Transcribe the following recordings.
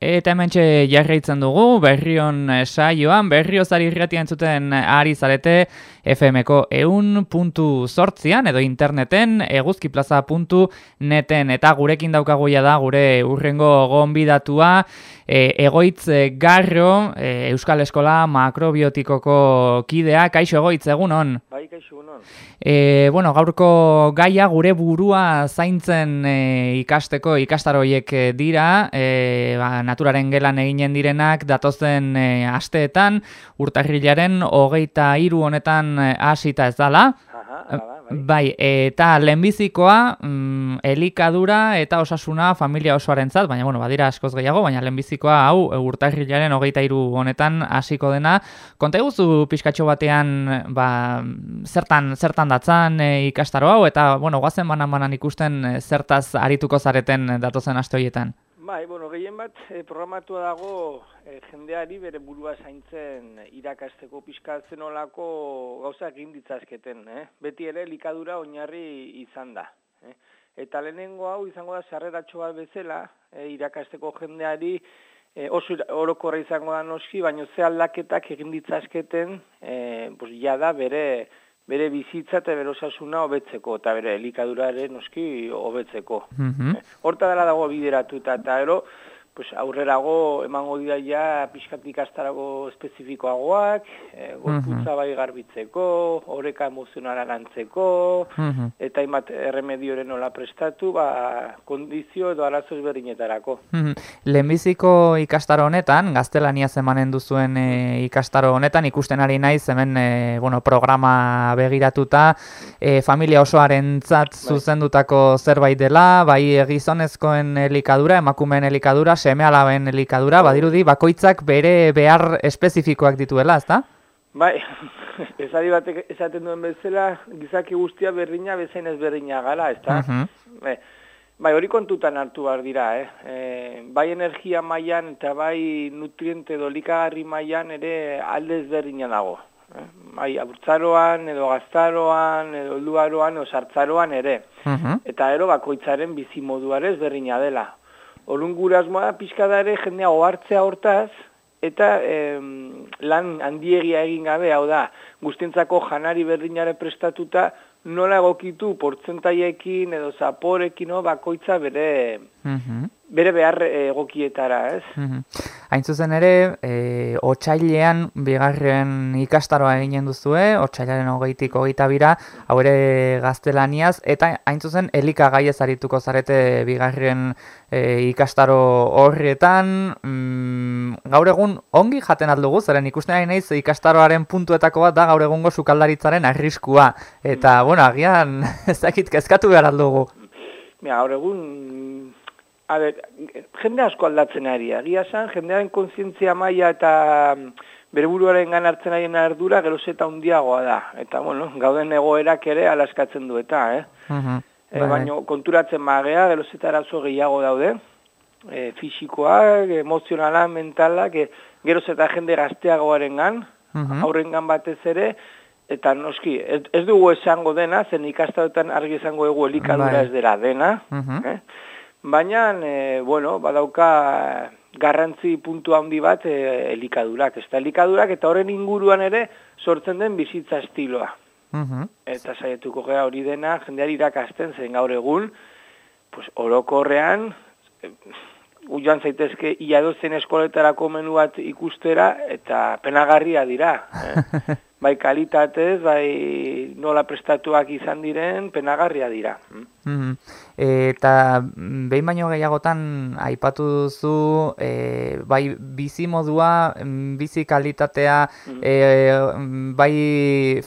Eta hemen jarraitzen dugu, berrion eh, saioan, berriozari irratian zuten ari zarete FMko eun puntu sortzian, edo interneten, eguzkiplaza.neten, eta gurekin daukagoia da, gure urrengo gonbidatua, e, egoitz garro, e, Euskal Eskola makrobiotikoko kidea, kaixo egoitz egunon? Bai, kaixo egunon. E, bueno, gaurko gaia gure burua zaintzen e, ikasteko ikastaroiek dira, e, ba, naturaren gelan eginen direnak datozen e, asteetan, urtarrilaren hogeita hiru honetan e, hasita ez dala. Bai. bai, eta lehenbizikoa mm, elikadura eta osasuna familia osoarentzat, baina bueno, badira askoz gehiago, baina lehenbizikoa hau urtarrilaren hogeita hiru honetan hasiko dena. Konta eguzu pixkatxo batean ba, zertan, zertan datzan e, ikastaro hau, eta bueno, guazen banan-banan ikusten e, zertaz arituko zareten datozen aste horietan. Bai, bueno, gehien bat e, programatua dago e, jendeari bere burua zaintzen irakasteko pixkatzen olako gauzak egin ditzazketen. Eh? Beti ere likadura oinarri izan da. Eh? Eta lehenengo hau izango da sarreratxo bat bezala e, irakasteko jendeari e, oso orokorra izango da noski, baina ze aldaketak egin ditzazketen e, pues, da bere bere bizitza eta bere osasuna hobetzeko eta bere elikaduraren noski hobetzeko. Mm Horta dela dago bideratuta eta ero pues aurrerago emango dira ja pixkatik astarago espezifikoagoak, e, gorputza bai garbitzeko, oreka emozionala lantzeko, eta imat erremedioren nola prestatu, ba, kondizio edo arazo ezberdinetarako. Lehenbiziko ikastaro honetan, gaztelania zemanen duzuen e, ikastaro honetan, ikusten ari naiz hemen e, bueno, programa begiratuta, e, familia osoaren zat bai. zuzendutako zerbait dela, bai gizonezkoen elikadura, emakumeen elikadura, seme alaben elikadura, badirudi, bakoitzak bere behar espezifikoak dituela, ezta? Bai, ezari batek esaten duen bezala, gizaki guztia berdina bezain ez berdina gala, ezta? bai, bai, hori kontutan hartu behar dira, eh? E, bai energia mailan eta bai nutriente edo likagarri mailan ere alde ezberdina dago. Eh? Bai, aburtzaroan, edo gaztaroan, edo luaroan, edo sartzaroan ere. Eta ero bakoitzaren bizimoduarez berdina dela. Orun gure asmoa pixka da ere jendea ohartzea hortaz, eta lan handiegia egin gabe, hau da, guztientzako janari berdinare prestatuta, nola egokitu portzentaiekin edo zaporekin no, bakoitza bere, mhm. bere behar egokietara, ez? Mm Hain zuzen ere, e, otxailean bigarren ikastaroa eginen duzue, otxailaren hogeitik hogeita bira, hau ere gaztelaniaz, eta hain zuzen elikagai arituko zarete bigarren e, ikastaro horrietan, mm, gaur egun ongi jaten aldugu, zeren ikusten ari naiz ikastaroaren puntuetako bat da gaur egungo sukaldaritzaren arriskua, eta, bueno, agian ez dakit kezkatu behar aldugu. gaur egun a ber, jende asko aldatzen ari, agia san, jendearen kontzientzia maila eta mm, bere buruaren gan hartzen ari ardura geroz eta undiagoa da. Eta, bueno, gauden egoerak ere alaskatzen du eta, eh? Uh baina konturatzen magea, geroz eta arazo gehiago daude, e, fisikoak, emozionala, mentalak, e, geroz eta jende gazteagoaren gan, aurren gan batez ere, eta noski, ez, dugu esango dena, zen ikastadotan argi esango egu elikadura bai. ez dela dena, eh? Baina, e, bueno, badauka garrantzi puntu handi bat e, elikadurak. Ez elikadurak eta horren inguruan ere sortzen den bizitza estiloa. Uh Eta saietuko gea hori dena, jendeari irakasten zen gaur egun, pues, orokorrean, e, ujoan zaitezke iadozen eskoletarako menu bat ikustera, eta penagarria dira. Eh? bai kalitatez, bai nola prestatuak izan diren, penagarria dira. Mm Eta behin baino gehiagotan aipatu duzu, e, bai bizi modua, bizi kalitatea, e, bai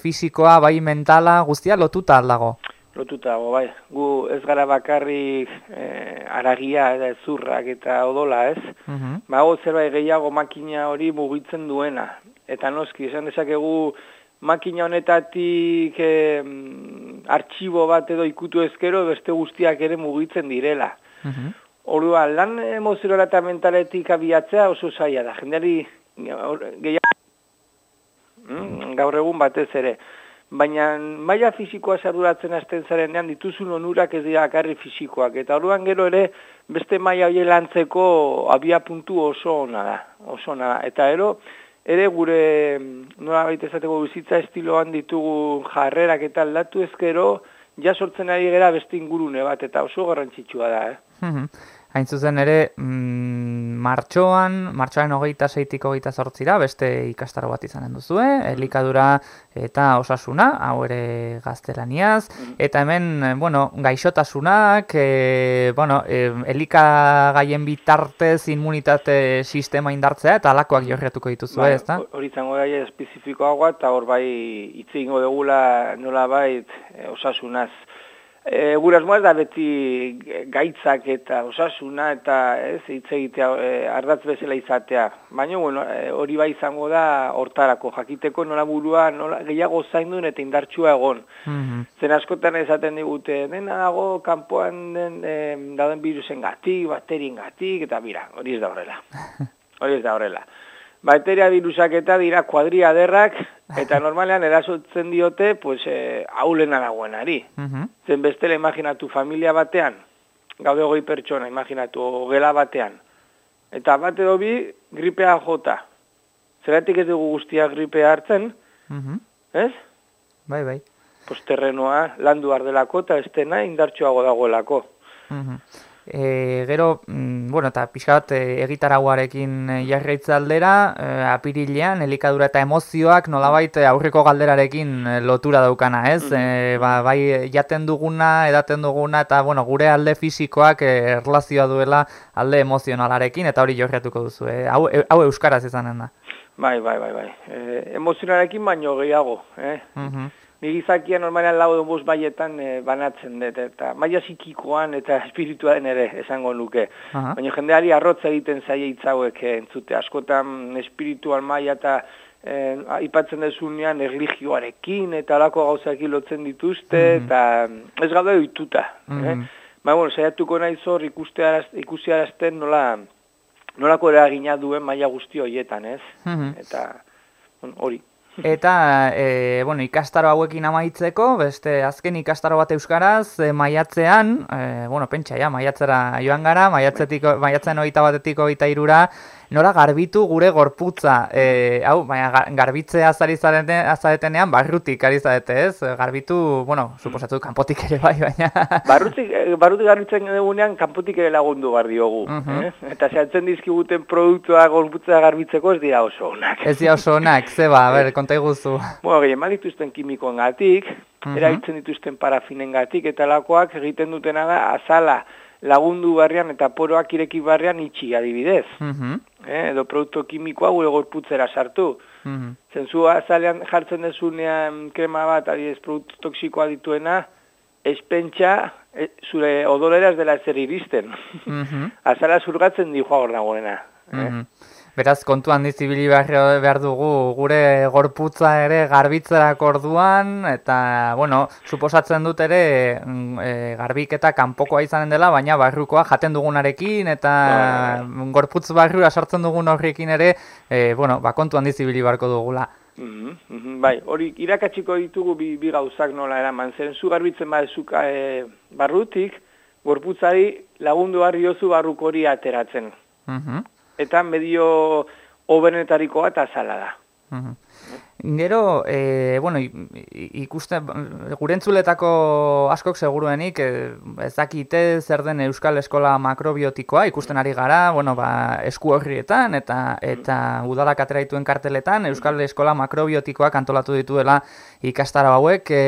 fisikoa, bai mentala, guztia lotuta aldago? Lotuta dago, bai. Gu ez gara bakarrik e, aragia, eta zurrak eta odola, ez? Mm -hmm. Bago zerbait gehiago makina hori mugitzen duena eta noski, esan dezakegu makina honetatik e, artxibo bat edo ikutu ezkero beste guztiak ere mugitzen direla. Uh lan emozionala eta mentaletik abiatzea oso zaila da. Jendeari gehiago mm, gaur egun batez ere. Baina maila fisikoa sarduratzen hasten zarenean dituzun onurak ez dira akarri fisikoak, eta orduan gero ere beste maila hori lantzeko abia puntu oso ona da, oso ona da. Eta ero, ere gure nola baita esateko bizitza estiloan ditugu jarrerak eta aldatu ezkero, ja sortzen ari gera beste ingurune bat, eta oso garrantzitsua da, eh? Hain zuzen ere, mm, martxoan, martxoaren hogeita zeitik hogeita zortzira, beste ikastaro bat izanen duzue, elikadura eta osasuna, hau ere gaztelaniaz, eta hemen, bueno, gaixotasunak, e, bueno, e, elikagaien bitartez immunitate sistema indartzea, eta alakoak jorriatuko dituzue, bai, ez da? Hori zango da, espezifikoagoa, eta hor bai, itzi ingo degula nola bai, osasunaz, E, gure asmoa da beti gaitzak eta osasuna eta ez hitz egitea e, ardatz bezala izatea. Baina bueno, e, hori bai izango da hortarako jakiteko nola burua nola gehiago zainduen eta indartsua egon. Mm Zen askotan esaten digute dena dago kanpoan den e, dauden virusen gatik, bakterien gatik eta bira, hori ez da horrela. Hori ez da horrela. Bakteria virusak eta dira kuadria derrak, eta normalean erasotzen diote, pues, e, aulena dagoenari. Uh Zen bestela imaginatu familia batean, gaude goi pertsona, imaginatu, gela batean. Eta bat edo bi, gripea jota. Zeratik ez dugu guztia gripea hartzen, uh ez? Bai, bai. Pues terrenoa landu ardelako eta estena indartxoago dagoelako. Uh E, gero, mm, bueno, eta pixka bat e, egitaraguarekin e, jarraitza aldera, e, apirilean, elikadura eta emozioak nolabait aurreko galderarekin lotura daukana, ez? E, ba, bai, jaten duguna, edaten duguna, eta bueno, gure alde fisikoak erlazioa duela alde emozionalarekin, eta hori jorratuko duzu, e, hau, e, hau euskaraz izanen da. Bai, bai, bai, bai. E, emozionalarekin baino gehiago, eh? Uh Ni gizakia normalean lau edo bost baietan e, banatzen dut, eta maia zikikoan eta espirituaren ere esango nuke. Baina jendeari arrotza egiten zaie hitzauek e, entzute, askotan espiritual maia eta e, aipatzen dezunean erligioarekin eta alako gauzak lotzen dituzte, mhm. eta ez gaude oituta. Mm -hmm. Baina, bueno, saiatuko nahi zor ikusiarazten nola, nolako eragina duen maila guzti horietan, ez? Mhm. Eta hori. Eta, e, bueno, ikastaro hauekin amaitzeko, beste azken ikastaro bat euskaraz, e, maiatzean, e, bueno, pentsa, ja, maiatzera joan gara, maiatzetik, maiatzen oita batetik oita irura, nora garbitu gure gorputza. E, hau, baina garbitzea azari zaretenean, barrutik ari zarete, ez? Garbitu, bueno, suposatu, kanpotik ere bai, baina... Barrutik, barrutik garbitzen egunean, kanpotik ere lagundu bar diogu. Uh -huh. eh? Eta zehatzen dizkiguten produktua gorputza garbitzeko ez dira oso onak. Ez dira oso onak, zeba, a ber, konta iguzu. Bueno, gehien dituzten kimikoen gatik, uh -huh. eraitzen dituzten parafinen gatik, eta lakoak egiten dutena da, azala, lagundu barrian eta poroak ireki barrian itxi adibidez. Mm eh, edo produktu kimikoa gure gorputzera sartu. Mm -hmm. Zentzua azalean jartzen dezunean krema bat adibidez produktu toksikoa dituena, espentsa e, zure odolera ez dela zer iristen. Mm -hmm. Azala zurgatzen di joa hor dagoena. Eh? Mhm. Beraz, kontuan dizibili behar, behar dugu gure gorputza ere garbitzerak orduan, eta, bueno, suposatzen dut ere e, garbiketa kanpokoa izanen dela, baina barrukoa jaten dugunarekin, eta bai. gorputz barrura sartzen dugun horrekin ere, e, bueno, ba, kontuan dizibili beharko dugula. Mm -hmm, bai, hori irakatsiko ditugu bi, bi gauzak nola eraman, zen zu garbitzen badezuka e, barrutik, gorputzari lagundu barri oso barruko hori ateratzen. Mm eta medio obenetarikoa eta zala da. Gero, e, bueno, ikuste, gure entzuletako askok seguruenik, e, ezakite zer den Euskal Eskola Makrobiotikoa, ikusten ari gara, bueno, ba, esku horrietan, eta, eta udalak ateraituen karteletan, Euskal Eskola Makrobiotikoa kantolatu dituela ikastara hauek. E,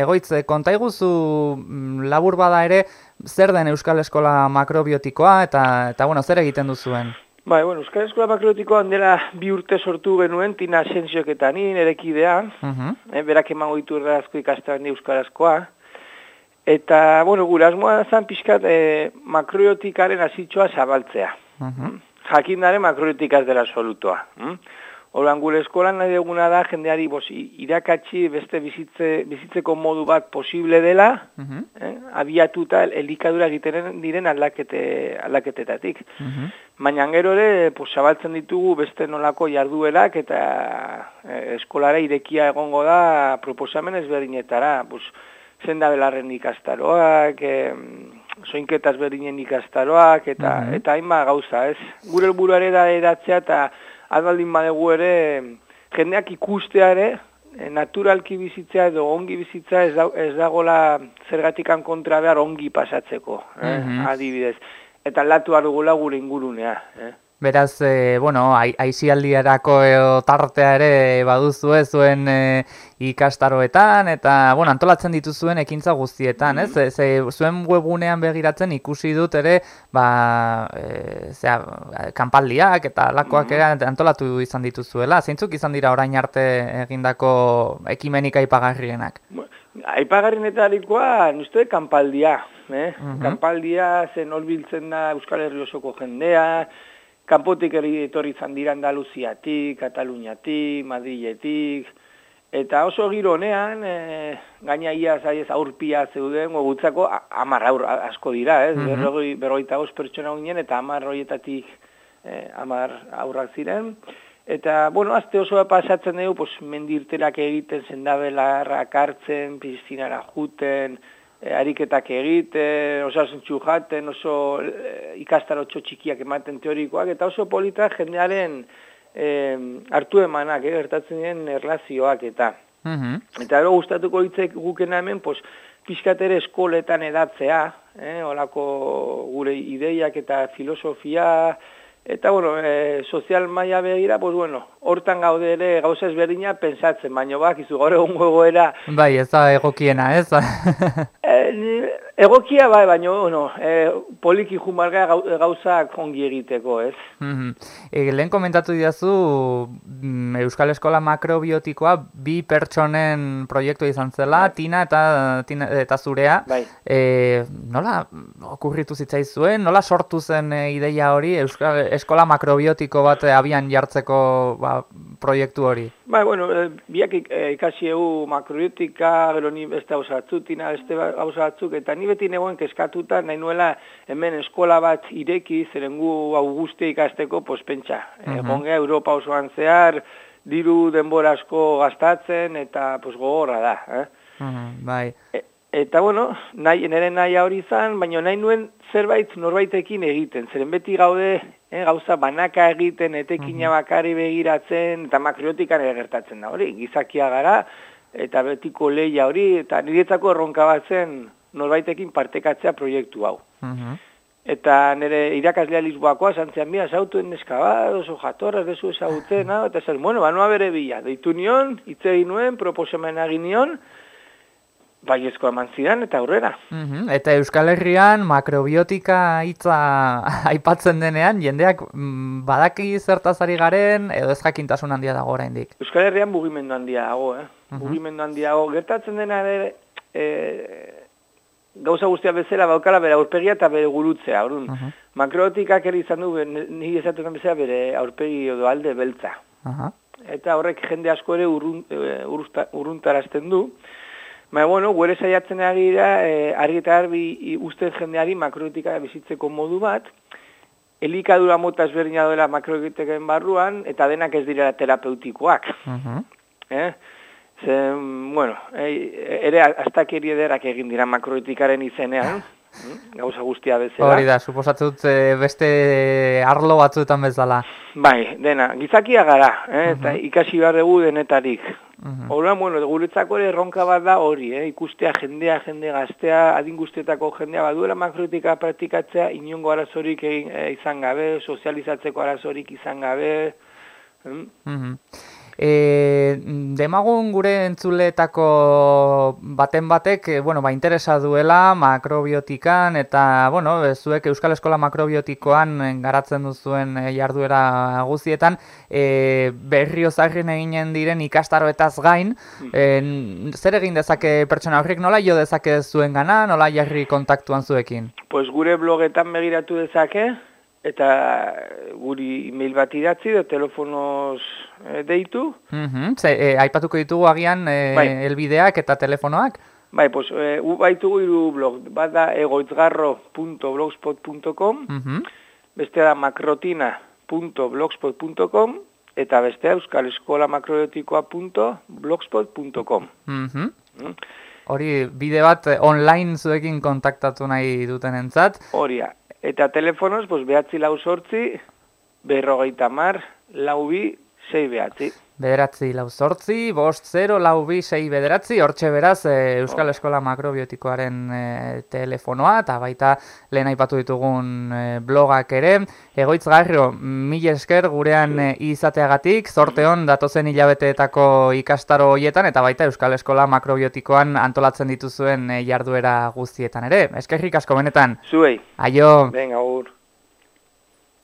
egoitze, konta iguzu mm, labur bada ere, zer den Euskal Eskola Makrobiotikoa, eta, eta bueno, zer egiten duzuen? Bai, bueno, Euskal Eskola Makrobiotikoan dela bi urte sortu genuen, tina asensiok eta nien, erekidea, uh -huh. eh, berak emango ditu errazko ikastean di Euskarazkoa. Eta, bueno, gure asmoa zan pixkat eh, makrobiotikaren azitxoa zabaltzea. Uh -huh. Jakindaren makrobiotikaz dela solutoa. Hm? Horan gure eskolan nahi duguna da jendeari bos, irakatsi beste bizitze, bizitzeko modu bat posible dela, uh eh, abiatuta elikadura egiten diren aldakete, aldaketetatik. Uh Baina gero ere, pues, zabaltzen ditugu beste nolako jarduerak eta eh, eskolara irekia egongo da proposamen ezberdinetara. Pues, zenda belarren ikastaroak, eh, soinketas berdinen ikastaroak, eta, uh eta hainba gauza, ez? Gure helburuare da eratzea eta adaldin badegu ere jendeak ikustea ere, eh, naturalki bizitzea edo ongi bizitza ez, da, ez dagola zergatikan kontra behar ongi pasatzeko, eh? Mhm. adibidez. Eta latu arugula gure ingurunea. Eh? Beraz, e, bueno, aizialdiarako tartea ere baduzu zuen e, ikastaroetan, eta, bueno, antolatzen dituzuen ekintza guztietan, ez? Ze, zuen webunean begiratzen ikusi dut ere, ba, e, zera, kanpaldiak eta lakoak ere antolatu izan dituzuela. Zeintzuk izan dira orain arte egindako ekimenik aipagarrienak? Aipagarrien eta harikoa, nuzte, kanpaldia. Eh? Kanpaldia zen olbiltzen da Euskal Herri osoko jendea, kanpotik etorri izan dira Andaluziatik, Kataluniatik, Madriletik, eta oso giro honean, e, gaina ia zaiez aurpia zeuden, gutzako amar aur asko dira, ez? Mm -hmm. Berroita pertsona ginen, eta amar horietatik e, amar aurrak ziren. Eta, bueno, azte oso pasatzen dugu, pues, mendirterak egiten zendabelarrak hartzen, piztinara juten, e, ariketak egite, osasuntxu jaten, oso e, ikastaro txikiak ematen teorikoak, eta oso polita jendearen e, hartu emanak, e, gertatzen den erlazioak eta. Mm Eta ero gustatuko hitzek gukena hemen, pues, pixkatere eskoletan edatzea, eh, olako gure ideiak eta filosofia, Eta, bueno, e, sozial maia begira, pues, bueno, hortan gaude ere gauza ezberdina pensatzen, baina bak, izu gaur egun gogoera... Bai, ez da egokiena, ez? e, egokia, bai, baina, bueno, e, poliki jumarga gauza kongi egiteko, ez? Mm -hmm. e, lehen komentatu didazu, mm, Euskal Eskola makrobiotikoa bi pertsonen proiektu izan zela, bai. tina eta, tina eta zurea. Bai. E, nola okurritu zitzaizuen, nola sortu zen ideia hori Euskal eskola makrobiotiko bat eh, abian jartzeko ba, proiektu hori? Ba, bueno, e, biak eh, ikasi egu makrobiotika, gero ni beste hau tina beste hau eta ni beti negoen keskatuta, nahi nuela hemen eskola bat ireki, zerengu auguste ikasteko, pospentsa. Uh -huh. Europa osoan zehar, diru denbora asko gastatzen, eta pues, gogorra da. Eh? bai. E, eta, bueno, nahi, nire nahi hori izan, baina nahi nuen zerbait norbaitekin egiten. Zeren beti gaude eh, gauza banaka egiten, etekina bakari begiratzen, eta makriotikan gertatzen da hori. Gizakia gara, eta betiko leia hori, eta niretzako erronka batzen norbaitekin partekatzea proiektu hau. Eta nire irakaslea Lisboakoa zantzean bia, zautuen neska bat, oso jatorra, dezu ezagutzen, eta zer, bueno, banua bere bila, deitu nion, hitz egin nuen, proposamen egin nion, baiezko eman zidan eta aurrera. Mm Eta Euskal Herrian makrobiotika hitza aipatzen denean, jendeak mm, badaki zertazari garen edo ez jakintasun handia dago oraindik. Euskal Herrian mugimendu handia dago, eh? Mm Mugimendu handia dago. Gertatzen dena ere, e, gauza guztia bezala baukala bere aurpegia eta bere gurutzea. Orduan, uh makrobiotikak ere izan du, nire esatzen bezala bere aurpegi edo alde beltza. Eta horrek jende asko ere e, urruntarazten du. Ba, bueno, gure saiatzen agira, e, argi eta argi usten jendeari makrokritika bizitzeko modu bat, elikadura mota ezberdina doela makrokritikaen barruan, eta denak ez dira terapeutikoak. Uh eh? Zen, bueno, e, ere astakeri ederak egin dira makrokritikaren izenean, hm? gauza guztia bezala. Hori da, suposatut eh, beste arlo batzuetan bezala. Bai, dena, gizakia gara, eh? eta ikasi behar dugu denetarik. Hora, bueno, guretzako ere erronka bat da hori, eh? ikustea jendea, jende gaztea, adin guztietako jendea baduela makrotika praktikatzea, inongo arazorik egin, eh, izan gabe, sozializatzeko arazorik izan gabe. Mm? E, demagun gure entzuletako baten batek, e, bueno, ba, interesa duela makrobiotikan eta, bueno, zuek Euskal Eskola makrobiotikoan garatzen duzuen e, jarduera guztietan, e, berri ozarrin eginen diren ikastaroetaz gain, e, zer egin dezake pertsona horrek nola jo dezake zuen gana, nola jarri kontaktuan zuekin? Pues gure blogetan begiratu dezake, eta guri email bat idatzi edo telefonoz e, deitu. Mm Ze, e, aipatuko ditugu agian e, Bai. elbideak eta telefonoak? Bai, pues, e, gu baitugu hiru blog, bat da egoitzgarro.blogspot.com, Mhm. bestea da makrotina.blogspot.com, eta bestea euskal eskola makrobiotikoa.blogspot.com. Mhm. Mm? Hori bide bat eh, online zuekin kontaktatu nahi duten entzat. Horia. Eta telefonoz, pues, behatzi lau sortzi, berrogeita mar, lau bi, sei behatzi. Bederatzi lau zortzi, bost zero, lau bi, sei bederatzi, hortxe beraz eh, Euskal Oh. Eskola Makrobiotikoaren eh, telefonoa, eta baita lehen aipatu ditugun eh, blogak ere. Egoitz garrio, mil esker gurean eh, izateagatik, zorte hon datozen hilabeteetako ikastaro hoietan, eta baita Euskal Eskola Makrobiotikoan antolatzen dituzuen jarduera guztietan ere. Eskerrik asko benetan, Zuei, aio! venga, agur.